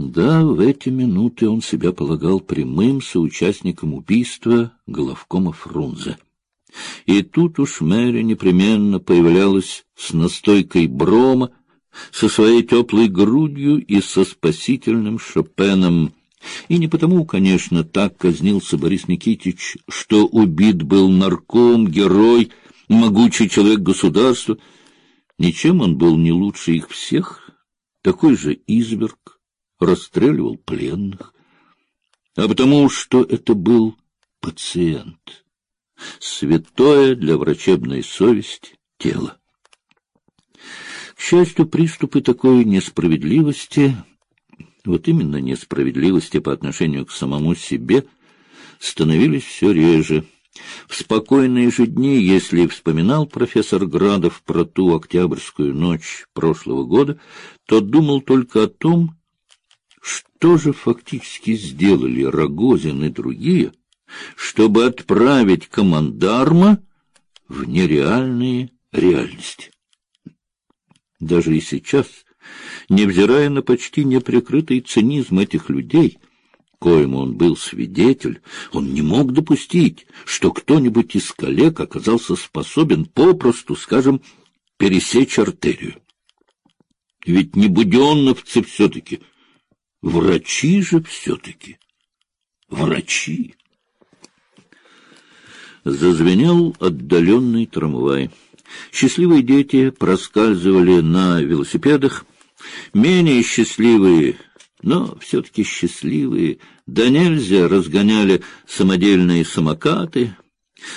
Да, в эти минуты он себя полагал прямым соучастником убийства головкома Фрунзе. И тут уж Мэри непременно появлялась с настойкой брома, со своей теплой грудью и со спасительным Шопеном. И не потому, конечно, так казнился Борис Никитич, что убит был нарком, герой, могучий человек государства. Ничем он был не лучше их всех, такой же изверг, расстреливал пленных, а потому что это был пациент, святое для врачебной совести тело. К счастью, приступы такой несправедливости, вот именно несправедливости по отношению к самому себе, становились все реже. В спокойные же дни, если вспоминал профессор Градов про ту октябрьскую ночь прошлого года, то думал только о том, что же фактически сделали Рогозин и другие, чтобы отправить командарма в нереальные реальности. Даже и сейчас, невзирая на почти неприкрытый цинизм этих людей, коему он был свидетель, он не мог допустить, что кто-нибудь из коллег оказался способен попросту, скажем, пересечь артерию. Ведь не буденновцы все-таки, врачи же все-таки, врачи. Зазвенел отдаленный трамвай. Счастливые дети проскальзывали на велосипедах, менее счастливые, но все-таки счастливые, да нельзя разгоняли самодельные самокаты.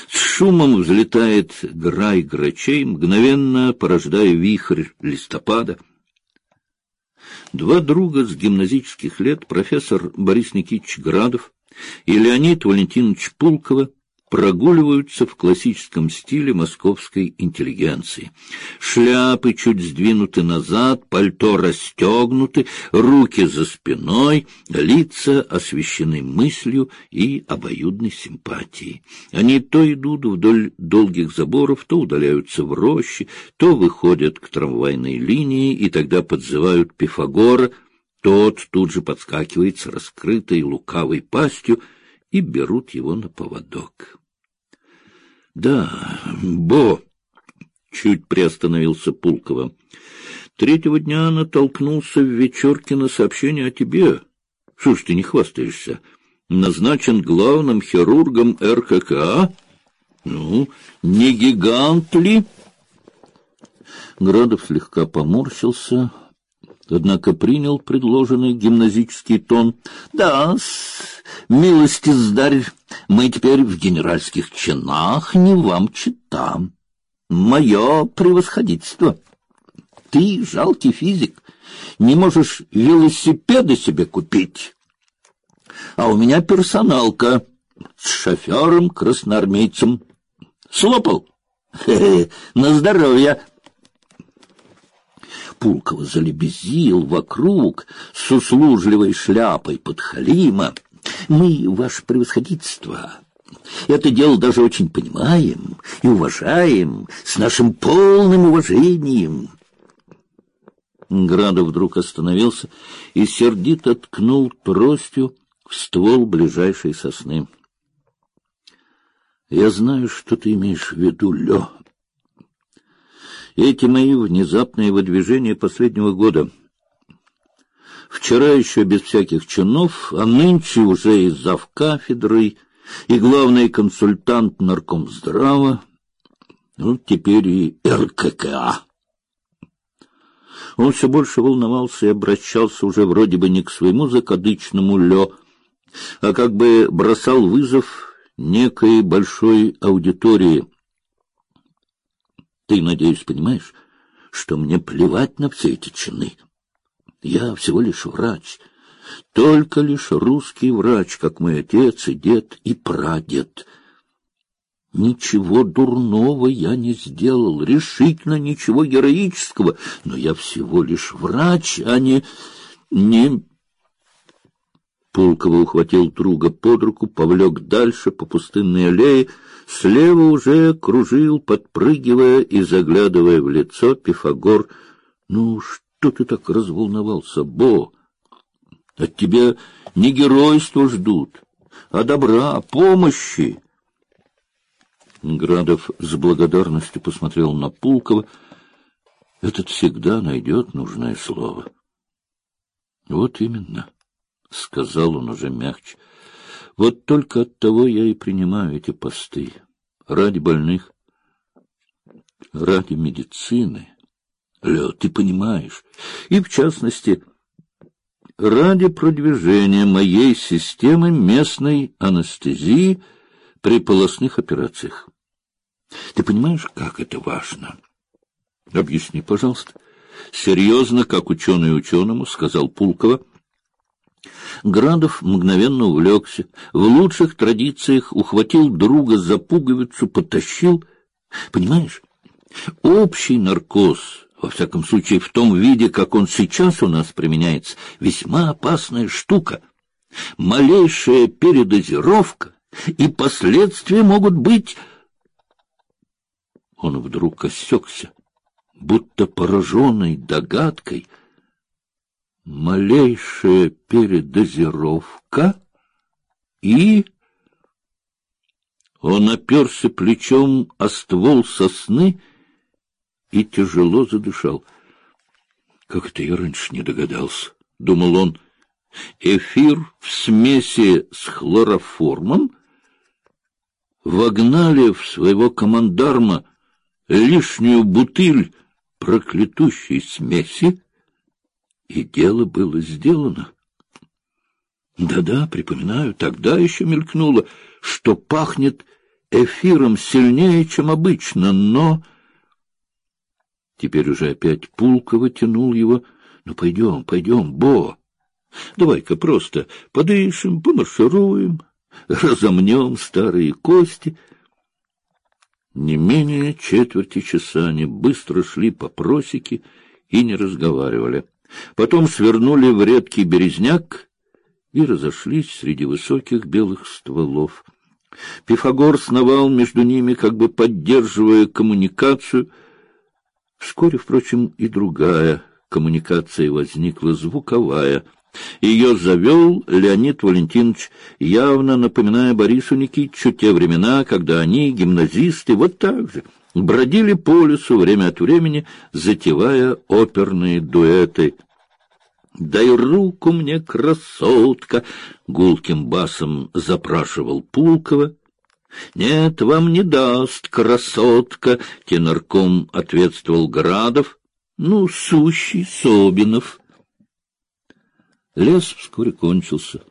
С шумом взлетает грай грачей, мгновенно порождая вихрь листопада. Два друга с гимназических лет, профессор Борис Никитич Градов и Леонид Валентинович Пулкова, прогуливаются в классическом стиле московской интеллигенции. Шляпы чуть сдвинуты назад, пальто расстегнуты, руки за спиной, лица освещены мыслью и обоюдной симпатией. Они то идут вдоль долгих заборов, то удаляются в рощи, то выходят к трамвайной линии и тогда подзывают Пифагора. Тот тут же подскакивает с раскрытой лукавой пастью, и берут его на поводок. — Да, Бо, — чуть приостановился Пулкова. — Третьего дня натолкнулся в вечерке на сообщение о тебе. Ж ты не хвастаешься? Назначен главным хирургом РККА? Ну, не гигант ли? Градов слегка поморщился, однако принял предложенный гимназический тон. — Да, милости сдарь, мы теперь в генеральских чинах, не вам читам. Мое превосходительство. Ты, жалкий физик, не можешь велосипеды себе купить. А у меня персоналка с шофером-красноармейцем. Слопал? Хе -хе, на здоровье. Пулкова залебезил вокруг с услужливой шляпой подхалима. Мы, ваше превосходительство, это дело даже очень понимаем и уважаем, с нашим полным уважением. Градов вдруг остановился и сердито ткнул тростью в ствол ближайшей сосны. — Я знаю, что ты имеешь в виду, Лё. Эти мои внезапные выдвижения последнего года. Вчера еще без всяких чинов, а нынче уже и зав кафедрой, и главный консультант наркомздрава, ну, теперь и РККА. Он все больше волновался и обращался уже вроде бы не к своему закадычному Лё, а как бы бросал вызов некой большой аудитории — ты, надеюсь, понимаешь, что мне плевать на все эти чины. Я всего лишь врач, только лишь русский врач, как мой отец и дед и прадед. Ничего дурного я не сделал, решительно ничего героического, но я всего лишь врач, а не... не... Пулково ухватил друга под руку, повлек дальше по пустынной аллее, Слева уже кружил, подпрыгивая и заглядывая в лицо Пифагор. — Ну, что ты так разволновался, Бо? От тебя не геройство ждут, а добра, помощи. Градов с благодарностью посмотрел на Пулкова. Этот всегда найдет нужное слово. Вот именно, сказал он уже мягче. Вот только от того я и принимаю эти посты. Ради больных, ради медицины. Лё, ты понимаешь. И, в частности, ради продвижения моей системы местной анестезии при полостных операциях. Ты понимаешь, как это важно? Объясни, пожалуйста. Серьезно, как ученый ученому, сказал Пулкова. Градов мгновенно увлекся, в лучших традициях ухватил друга за пуговицу, потащил. Понимаешь, общий наркоз во всяком случае, в том виде, как он сейчас у нас применяется, весьма опасная штука. Малейшая передозировка, и последствия могут быть... Он вдруг осекся, будто пораженный догадкой. Малейшая передозировка и... Он оперся плечом о ствол сосны и тяжело задышал. Как это я раньше не догадался, думал он. Эфир в смеси с хлороформом вогнали в своего командарма лишнюю бутыль проклятущей смеси, и дело было сделано. Да-да, припоминаю, тогда еще мелькнуло, что пахнет эфиром сильнее, чем обычно, но Теперь уже опять Пулкова тянул его. Ну, пойдем, пойдем, Бо. Давай-ка просто подышим, помаршируем, разомнем старые кости. Не менее четверти часа они быстро шли по просеке и не разговаривали. Потом свернули в редкий березняк и разошлись среди высоких белых стволов. Пифагор сновал между ними, как бы поддерживая коммуникацию — Вскоре, впрочем, и другая коммуникация возникла, звуковая. Ее завел Леонид Валентинович, явно напоминая Борису Никитичу те времена, когда они, гимназисты, вот так же бродили по лесу время от времени, затевая оперные дуэты. «Дай руку мне, красотка!» — гулким басом запрашивал Пулкова. Нет, вам не даст, красотка, тенорком ответствовал Градов. Ну, сущий Собинов. Лес вскоре кончился.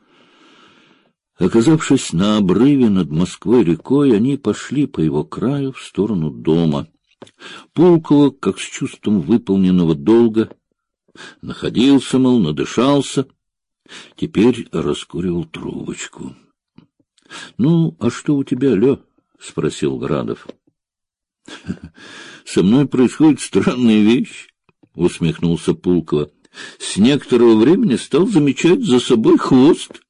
Оказавшись на обрыве над Москвой-рекой, они пошли по его краю в сторону дома. Пулково, как с чувством выполненного долга, находился, мол, надышался, теперь раскуривал трубочку. — Ну, а что у тебя, Лё? — спросил Градов. — Со мной происходит странная вещь, — усмехнулся Пулкова. — С некоторого времени стал замечать за собой хвост.